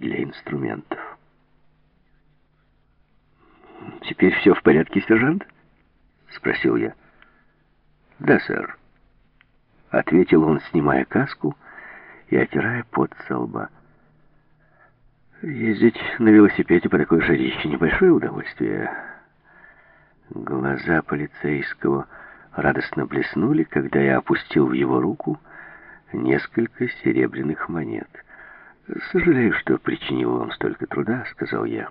для инструментов. «Теперь все в порядке, сержант?» — спросил я. «Да, сэр», — ответил он, снимая каску и отирая пот со лба. «Ездить на велосипеде по такой жарище — небольшое удовольствие». Глаза полицейского радостно блеснули, когда я опустил в его руку несколько серебряных монет. «Сожалею, что причинил вам столько труда», — сказал я.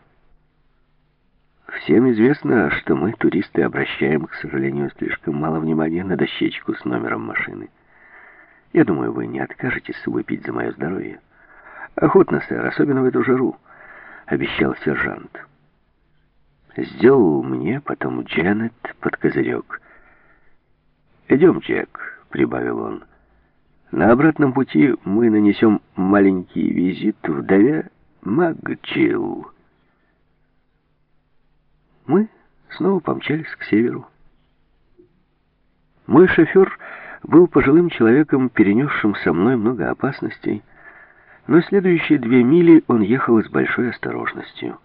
«Всем известно, что мы, туристы, обращаем, к сожалению, слишком мало внимания на дощечку с номером машины. Я думаю, вы не откажетесь выпить за мое здоровье». «Охотно, сэр, особенно в эту жару», — обещал сержант. Сделал мне, потом Дженнет под козырек. «Идем, Джек», — прибавил он. «На обратном пути мы нанесем маленький визит вдове Макчилл». Мы снова помчались к северу. Мой шофер был пожилым человеком, перенесшим со мной много опасностей, но следующие две мили он ехал с большой осторожностью.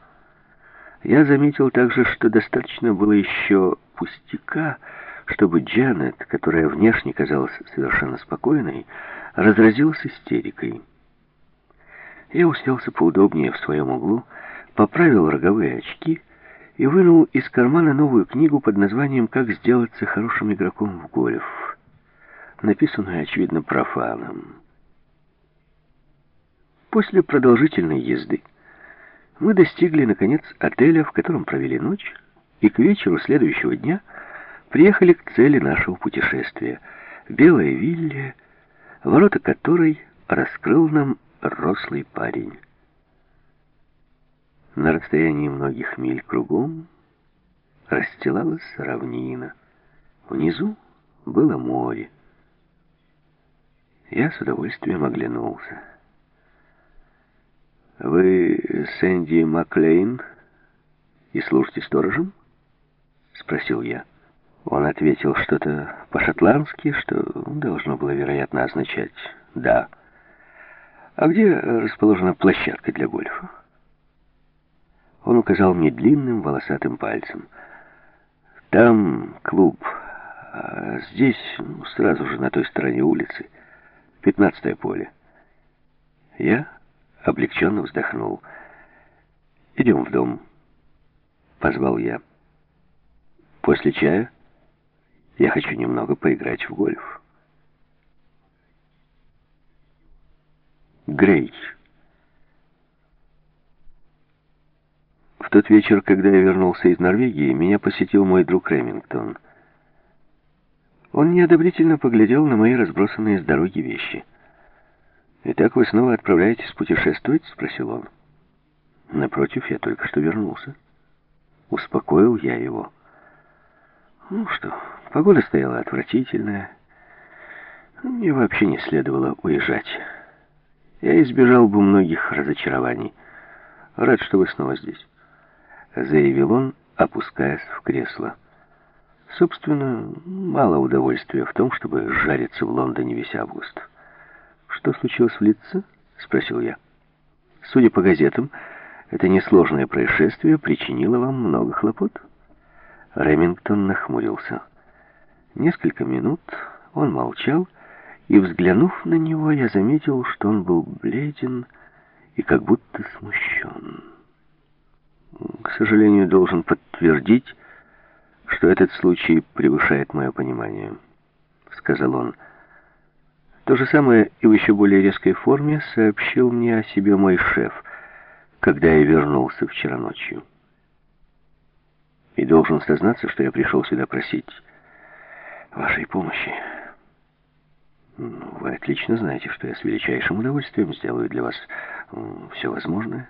Я заметил также, что достаточно было еще пустяка, чтобы Джанет, которая внешне казалась совершенно спокойной, разразилась истерикой. Я уселся поудобнее в своем углу, поправил роговые очки и вынул из кармана новую книгу под названием «Как сделаться хорошим игроком в гольф», написанную, очевидно, профаном. После продолжительной езды мы достигли, наконец, отеля, в котором провели ночь, и к вечеру следующего дня приехали к цели нашего путешествия — Белая вилле, ворота которой раскрыл нам рослый парень. На расстоянии многих миль кругом расстилалась равнина. Внизу было море. Я с удовольствием оглянулся. «Вы Сэнди Маклейн и служите сторожем?» — спросил я. Он ответил что-то по-шотландски, что должно было, вероятно, означать «да». «А где расположена площадка для гольфа?» Он указал мне длинным волосатым пальцем. «Там клуб, а здесь, ну, сразу же на той стороне улицы, пятнадцатое поле». Я облегченно вздохнул. «Идем в дом», — позвал я. «После чая я хочу немного поиграть в гольф». Грей. В тот вечер, когда я вернулся из Норвегии, меня посетил мой друг Ремингтон. Он неодобрительно поглядел на мои разбросанные с дороги вещи. «Итак, вы снова отправляетесь путешествовать?» — спросил он. «Напротив, я только что вернулся». Успокоил я его. «Ну что, погода стояла отвратительная. Мне вообще не следовало уезжать. Я избежал бы многих разочарований. Рад, что вы снова здесь», — заявил он, опускаясь в кресло. «Собственно, мало удовольствия в том, чтобы жариться в Лондоне весь август». «Что случилось в лице?» — спросил я. «Судя по газетам, это несложное происшествие причинило вам много хлопот?» Ремингтон нахмурился. Несколько минут он молчал, и, взглянув на него, я заметил, что он был бледен и как будто смущен. «К сожалению, должен подтвердить, что этот случай превышает мое понимание», — сказал он. То же самое и в еще более резкой форме сообщил мне о себе мой шеф, когда я вернулся вчера ночью. И должен сознаться, что я пришел сюда просить вашей помощи. Ну, вы отлично знаете, что я с величайшим удовольствием сделаю для вас все возможное.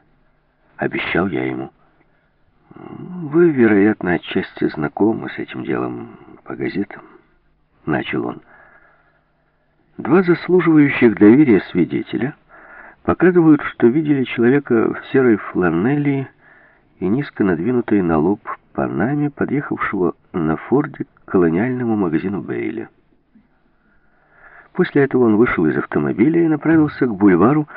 Обещал я ему. Вы, вероятно, отчасти знакомы с этим делом по газетам. Начал он. Два заслуживающих доверия свидетеля показывают, что видели человека в серой фланели и низко надвинутой на лоб панаме, подъехавшего на форде к колониальному магазину Бейля. После этого он вышел из автомобиля и направился к бульвару,